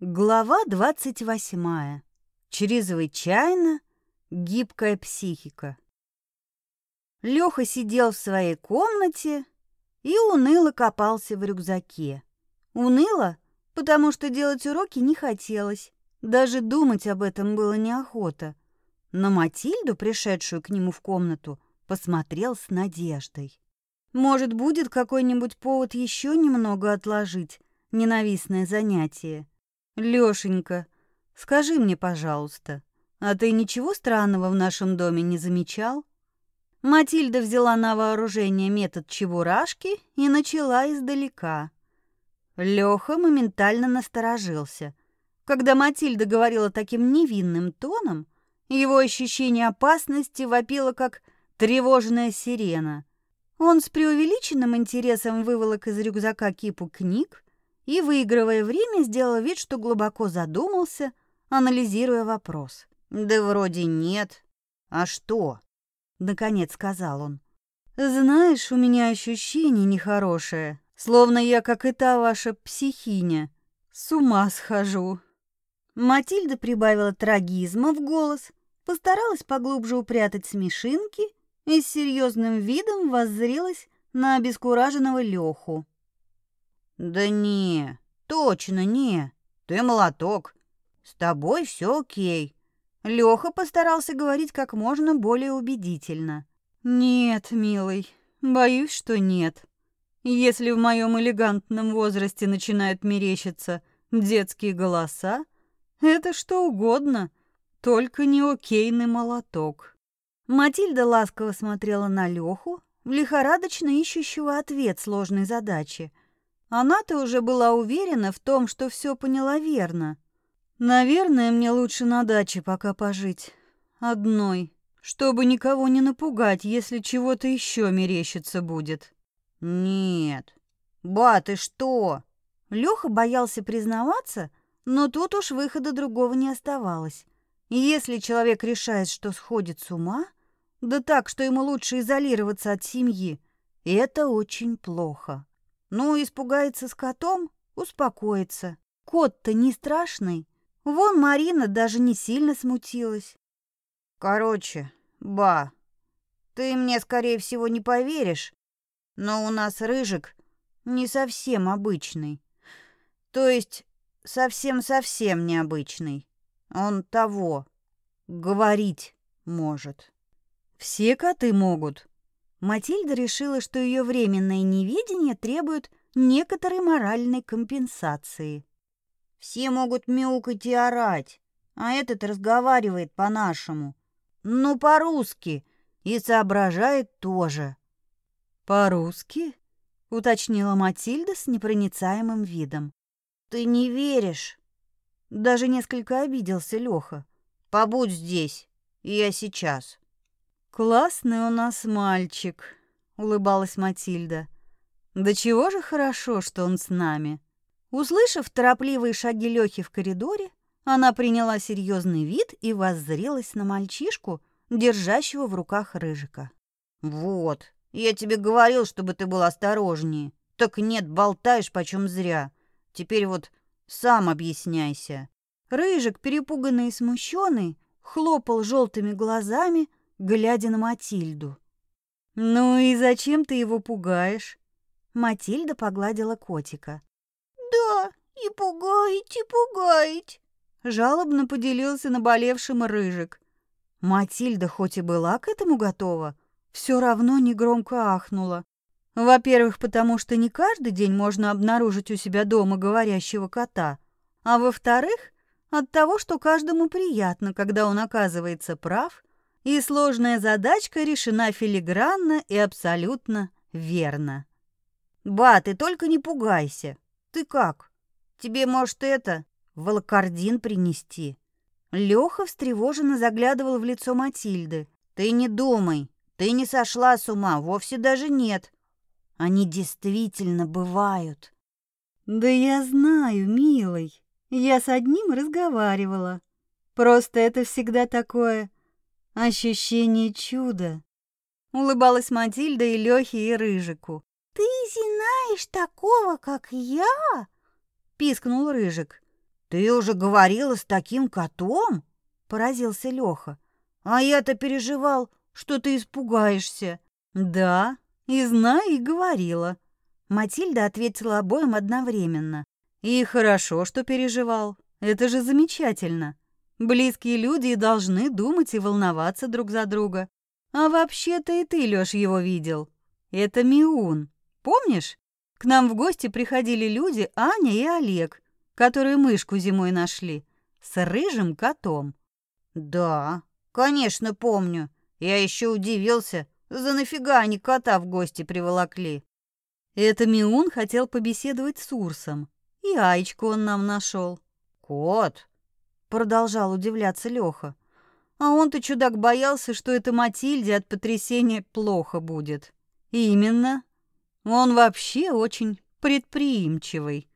Глава двадцать восьмая. Чрезвычайно гибкая психика. Лёха сидел в своей комнате и уныло копался в рюкзаке. Уныло, потому что делать уроки не хотелось. Даже думать об этом было неохота. На Матильду, пришедшую к нему в комнату, посмотрел с надеждой. Может, будет какой-нибудь повод еще немного отложить ненавистное занятие. Лёшенька, скажи мне, пожалуйста, а ты ничего странного в нашем доме не замечал? Матильда взяла на вооружение метод чебурашки и начала издалека. Лёха моментально насторожился. Когда Матильда говорила таким невинным тоном, его ощущение опасности вопило, как тревожная сирена. Он с преувеличенным интересом выволок из рюкзака кипу книг, и, выигрывая время, сделал вид, что глубоко задумался, анализируя вопрос. «Да вроде нет. А что?» — наконец сказал он. «Знаешь, у меня ощущение нехорошее, словно я, как и та ваша психиня, с ума схожу». Матильда прибавила трагизма в голос, постаралась поглубже упрятать смешинки и с серьезным видом воззрелась на обескураженного Леху. Да не, точно не. Ты молоток. С тобой все окей. Леха постарался говорить как можно более убедительно. Нет, милый, боюсь, что нет. Если в моем элегантном возрасте начинают мерещиться детские голоса, это что угодно, только не окейный молоток. Матильда ласково смотрела на Леху, лихорадочно ищущего ответ сложной задачи — она-то уже была уверена в том, что все поняла верно. Наверное, мне лучше на даче пока пожить. Одной. Чтобы никого не напугать, если чего-то еще мерещится будет. Нет. Ба, ты что? Леха боялся признаваться, но тут уж выхода другого не оставалось. Если человек решает, что сходит с ума, да так, что ему лучше изолироваться от семьи, это очень плохо. Ну, испугается с котом, успокоится. Кот-то не страшный. Вон Марина даже не сильно смутилась. Короче, ба, ты мне, скорее всего, не поверишь, но у нас рыжик не совсем обычный. То есть совсем-совсем необычный. Он того, говорить может. Все коты могут, Матильда решила, что ее временное неведение требует некоторой моральной компенсации. Все могут мяукать и орать, а этот разговаривает по-нашему. Ну, по-русски. И соображает тоже. «По-русски?» — уточнила Матильда с непроницаемым видом. «Ты не веришь?» Даже несколько обиделся Леха. «Побудь здесь, я сейчас». «Классный у нас мальчик», — улыбалась Матильда. «Да чего же хорошо, что он с нами». Услышав торопливые шаги Лёхи в коридоре, она приняла серьезный вид и воззрелась на мальчишку, держащего в руках рыжика. «Вот, я тебе говорил, чтобы ты был осторожнее. Так нет, болтаешь почем зря. Теперь вот сам объясняйся». Рыжик, перепуганный и смущенный, хлопал желтыми глазами, глядя на Матильду. «Ну и зачем ты его пугаешь?» Матильда погладила котика. «Да, и пугаете, пугаете!» Жалобно поделился наболевшим рыжик. Матильда хоть и была к этому готова, все равно негромко ахнула. Во-первых, потому что не каждый день можно обнаружить у себя дома говорящего кота, а во-вторых, от того, что каждому приятно, когда он оказывается прав и сложная задачка решена филигранно и абсолютно верно. «Ба, ты только не пугайся. Ты как? Тебе, может, это, волокордин принести?» Лёха встревоженно заглядывал в лицо Матильды. «Ты не думай, ты не сошла с ума, вовсе даже нет. Они действительно бывают». «Да я знаю, милый, я с одним разговаривала. Просто это всегда такое Ощущение чуда. Улыбалась Матильда и Лёхе, и Рыжику. «Ты знаешь такого, как я?» Пискнул Рыжик. Ты уже говорила с таким котом? Поразился Леха. А я-то переживал, что ты испугаешься. Да, и знаю, и говорила. Матильда ответила обоим одновременно. И хорошо, что переживал. Это же замечательно. Близкие люди и должны думать и волноваться друг за друга. А вообще-то и ты, Лёш, его видел. Это Миун. Помнишь? К нам в гости приходили люди Аня и Олег, которые мышку зимой нашли, с рыжим котом. Да, конечно, помню. Я еще удивился, за нафига они кота в гости приволокли. Это Миун хотел побеседовать с Урсом, и Аечку он нам нашел. Кот, продолжал удивляться Леха. А он-то чудак боялся, что это Матильде от потрясения плохо будет. Именно. Он вообще очень предприимчивый.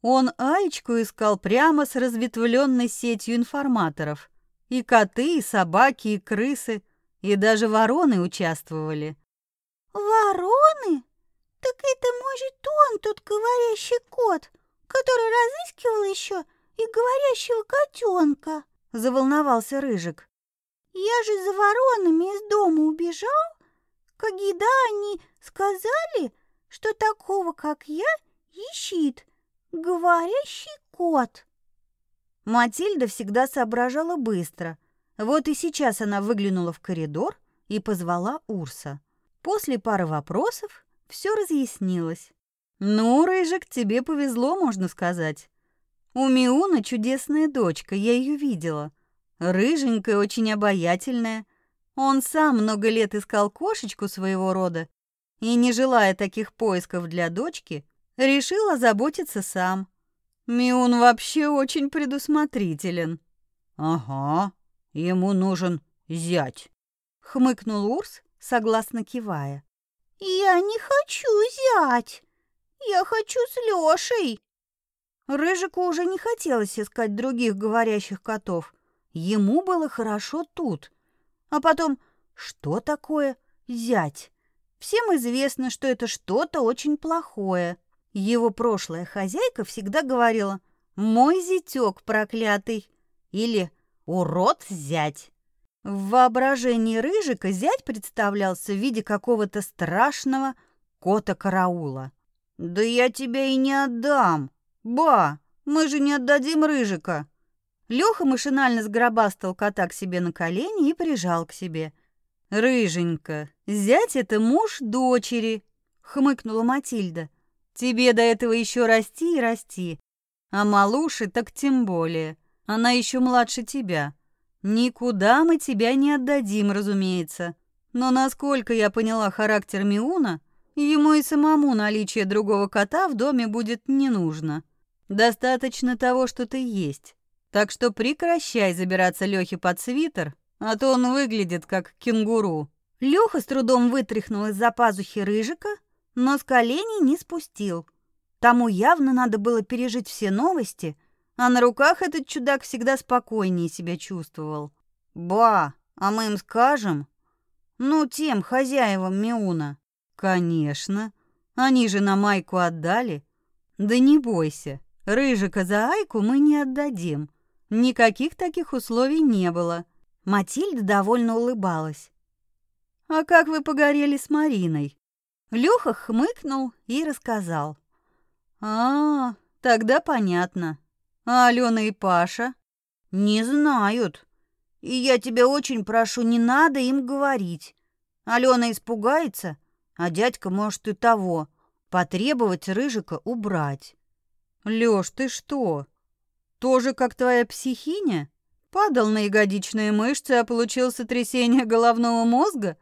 Он Аечку искал прямо с разветвленной сетью информаторов. И коты, и собаки, и крысы, и даже вороны участвовали. «Вороны? Так это, может, он, тот говорящий кот, который разыскивал еще и говорящего котенка?» — заволновался Рыжик. «Я же за воронами из дома убежал, когда они сказали, что такого, как я, ищет говорящий кот». Матильда всегда соображала быстро. Вот и сейчас она выглянула в коридор и позвала Урса. После пары вопросов все разъяснилось. «Ну, Рыжик, тебе повезло, можно сказать. У Миуна чудесная дочка, я ее видела. Рыженькая, очень обаятельная. Он сам много лет искал кошечку своего рода и, не желая таких поисков для дочки, решил озаботиться сам. Миун вообще очень предусмотрителен. Ага, ему нужен зять, хмыкнул Урс, согласно кивая. Я не хочу зять. Я хочу с Лёшей. Рыжику уже не хотелось искать других говорящих котов. Ему было хорошо тут. А потом, что такое зять? Всем известно, что это что-то очень плохое. Его прошлая хозяйка всегда говорила «мой зятёк проклятый» или «урод зять». В воображении Рыжика зять представлялся в виде какого-то страшного кота-караула. «Да я тебя и не отдам!» «Ба, мы же не отдадим Рыжика!» Лёха машинально сгробастал кота к себе на колени и прижал к себе. «Рыженька, зять — это муж дочери!» — хмыкнула Матильда. «Тебе до этого еще расти и расти, а малуши так тем более. Она еще младше тебя. Никуда мы тебя не отдадим, разумеется. Но насколько я поняла характер Миуна, ему и самому наличие другого кота в доме будет не нужно». Достаточно того, что ты есть. Так что прекращай забираться Лёхе под свитер, а то он выглядит как кенгуру. Лёха с трудом вытряхнул из-за пазухи рыжика, но с коленей не спустил. Тому явно надо было пережить все новости, а на руках этот чудак всегда спокойнее себя чувствовал. «Ба, а мы им скажем?» «Ну, тем хозяевам Миуна». «Конечно. Они же на майку отдали. Да не бойся, Рыжика за Айку мы не отдадим. Никаких таких условий не было. Матильда довольно улыбалась. А как вы погорели с Мариной? Лёха хмыкнул и рассказал. А, тогда понятно. А Алена и Паша? Не знают. И я тебя очень прошу, не надо им говорить. Алена испугается, а дядька может и того, потребовать Рыжика убрать. Лёш, ты что? Тоже как твоя психиня? Падал на ягодичные мышцы, а получил сотрясение головного мозга?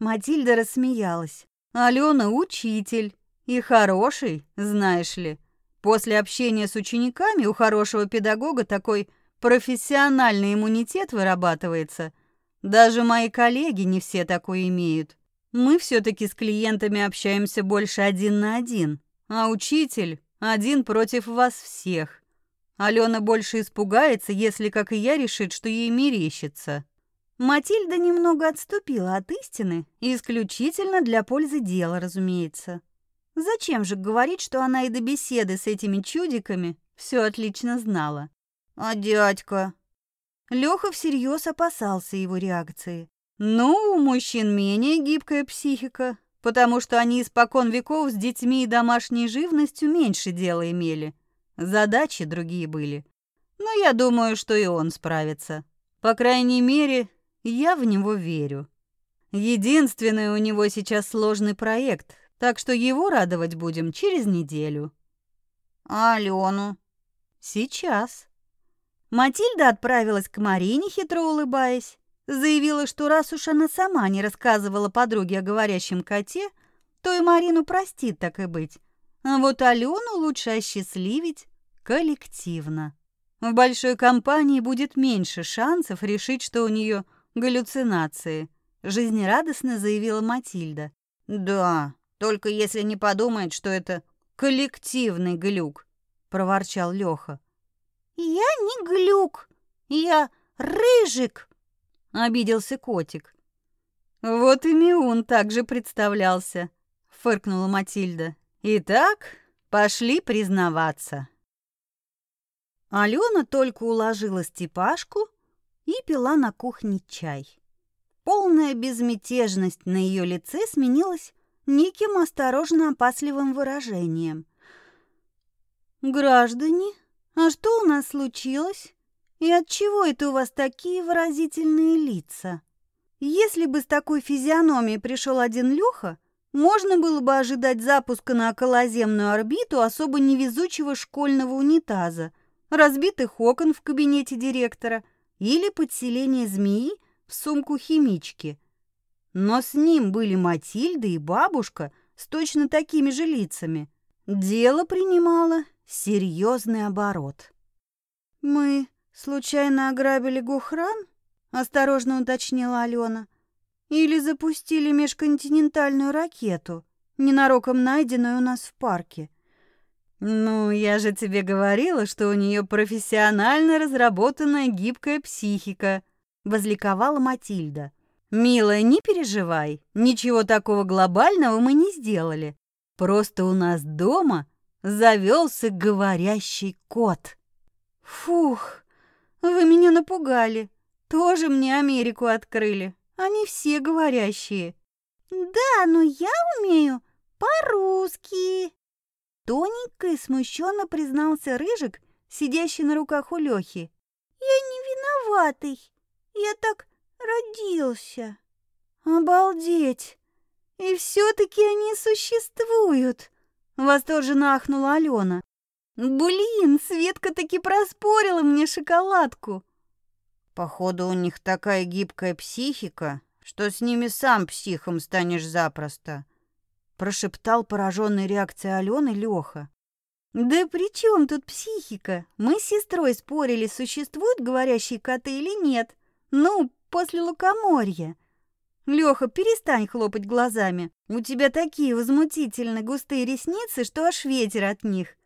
Матильда рассмеялась. Алена учитель. И хороший, знаешь ли. После общения с учениками у хорошего педагога такой профессиональный иммунитет вырабатывается. Даже мои коллеги не все такой имеют. Мы все таки с клиентами общаемся больше один на один. А учитель один против вас всех. Алена больше испугается, если, как и я, решит, что ей мерещится. Матильда немного отступила от истины, исключительно для пользы дела, разумеется. Зачем же говорить, что она и до беседы с этими чудиками все отлично знала? А дядька? Лёха всерьез опасался его реакции. Ну, у мужчин менее гибкая психика, потому что они испокон веков с детьми и домашней живностью меньше дела имели. Задачи другие были. Но я думаю, что и он справится. По крайней мере, я в него верю. Единственный у него сейчас сложный проект, так что его радовать будем через неделю. А Алену? Сейчас. Матильда отправилась к Марине, хитро улыбаясь. Заявила, что раз уж она сама не рассказывала подруге о говорящем коте, то и Марину простит, так и быть. А вот Алену лучше осчастливить коллективно. В большой компании будет меньше шансов решить, что у нее галлюцинации, жизнерадостно заявила Матильда. Да, только если не подумает, что это коллективный глюк, проворчал Лёха. Я не глюк, я рыжик, обиделся котик. Вот и Миун также представлялся, фыркнула Матильда. Итак, пошли признаваться. Алена только уложила Степашку и пила на кухне чай. Полная безмятежность на ее лице сменилась неким осторожно опасливым выражением. «Граждане, а что у нас случилось? И от чего это у вас такие выразительные лица? Если бы с такой физиономией пришел один Леха, можно было бы ожидать запуска на околоземную орбиту особо невезучего школьного унитаза, разбитых окон в кабинете директора или подселение змеи в сумку химички. Но с ним были Матильда и бабушка с точно такими же лицами. Дело принимало серьезный оборот. «Мы случайно ограбили Гухран?» — осторожно уточнила Алена. «Или запустили межконтинентальную ракету, ненароком найденную у нас в парке?» «Ну, я же тебе говорила, что у нее профессионально разработанная гибкая психика», — возликовала Матильда. «Милая, не переживай, ничего такого глобального мы не сделали. Просто у нас дома завелся говорящий кот». «Фух, вы меня напугали. Тоже мне Америку открыли. Они все говорящие». «Да, но я умею по-русски», Тоненько и смущенно признался Рыжик, сидящий на руках у Лёхи. «Я не виноватый. Я так родился». «Обалдеть! И все-таки они существуют!» Восторженно ахнула Алена. «Блин, Светка таки проспорила мне шоколадку!» «Походу, у них такая гибкая психика, что с ними сам психом станешь запросто», прошептал пораженный реакцией Алены Леха. Да при чем тут психика? Мы с сестрой спорили, существуют говорящие коты или нет. Ну, после лукоморья. Леха, перестань хлопать глазами. У тебя такие возмутительно густые ресницы, что аж ветер от них.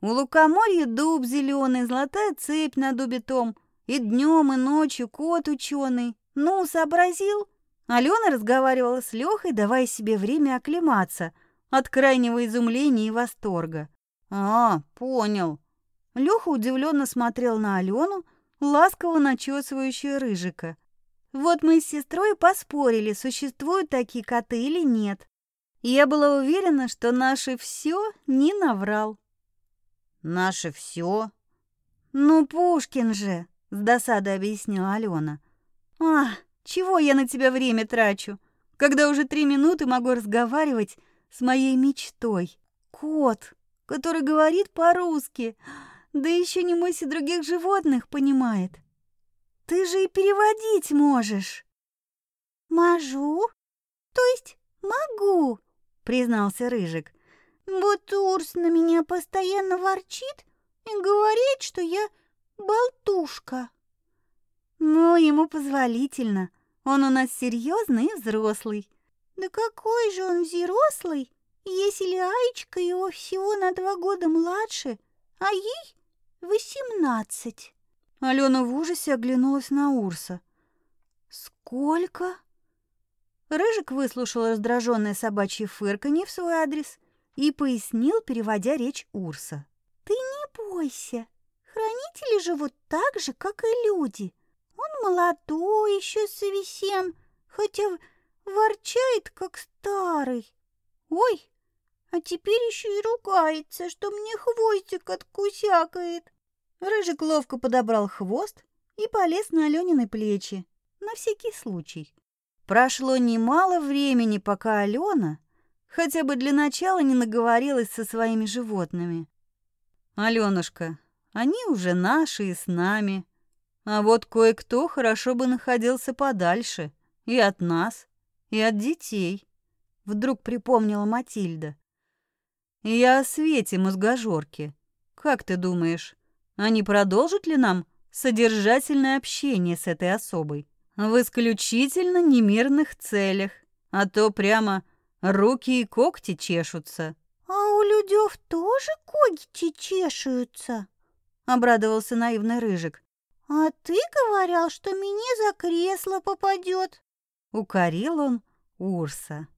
У лукоморья дуб зеленый, золотая цепь на дубе том. И днем, и ночью кот ученый. Ну, сообразил? Алена разговаривала с Лехой, давая себе время оклематься от крайнего изумления и восторга. «А, понял». Леха удивленно смотрел на Алену, ласково начесывающую рыжика. «Вот мы с сестрой поспорили, существуют такие коты или нет. Я была уверена, что наше все не наврал». «Наше все?» «Ну, Пушкин же», — с досадой объяснила Алена. «Ах, чего я на тебя время трачу, когда уже три минуты могу разговаривать с моей мечтой? Кот, который говорит по-русски, да еще не мой и других животных понимает. Ты же и переводить можешь. Можу, то есть могу, признался Рыжик. Вот Урс на меня постоянно ворчит и говорит, что я болтушка. Ну, ему позволительно. Он у нас серьезный и взрослый. Да какой же он взрослый, если Аечка его всего на два года младше, а ей восемнадцать. Алена в ужасе оглянулась на Урса. «Сколько?» Рыжик выслушал раздраженное собачье фырканье в свой адрес и пояснил, переводя речь Урса. «Ты не бойся, храни хранители живут так же, как и люди. Он молодой еще совсем, хотя ворчает, как старый. Ой, а теперь еще и ругается, что мне хвостик откусякает. Рыжик ловко подобрал хвост и полез на Алёнины плечи, на всякий случай. Прошло немало времени, пока Алена хотя бы для начала не наговорилась со своими животными. Алёнушка, они уже наши и с нами. А вот кое-кто хорошо бы находился подальше и от нас, и от детей. Вдруг припомнила Матильда. Я о Свете мозгожорке. Как ты думаешь, они продолжат ли нам содержательное общение с этой особой? В исключительно немирных целях, а то прямо руки и когти чешутся. А у людей тоже когти чешутся? Обрадовался наивный Рыжик. «А ты говорил, что меня за кресло попадет!» Укорил он Урса.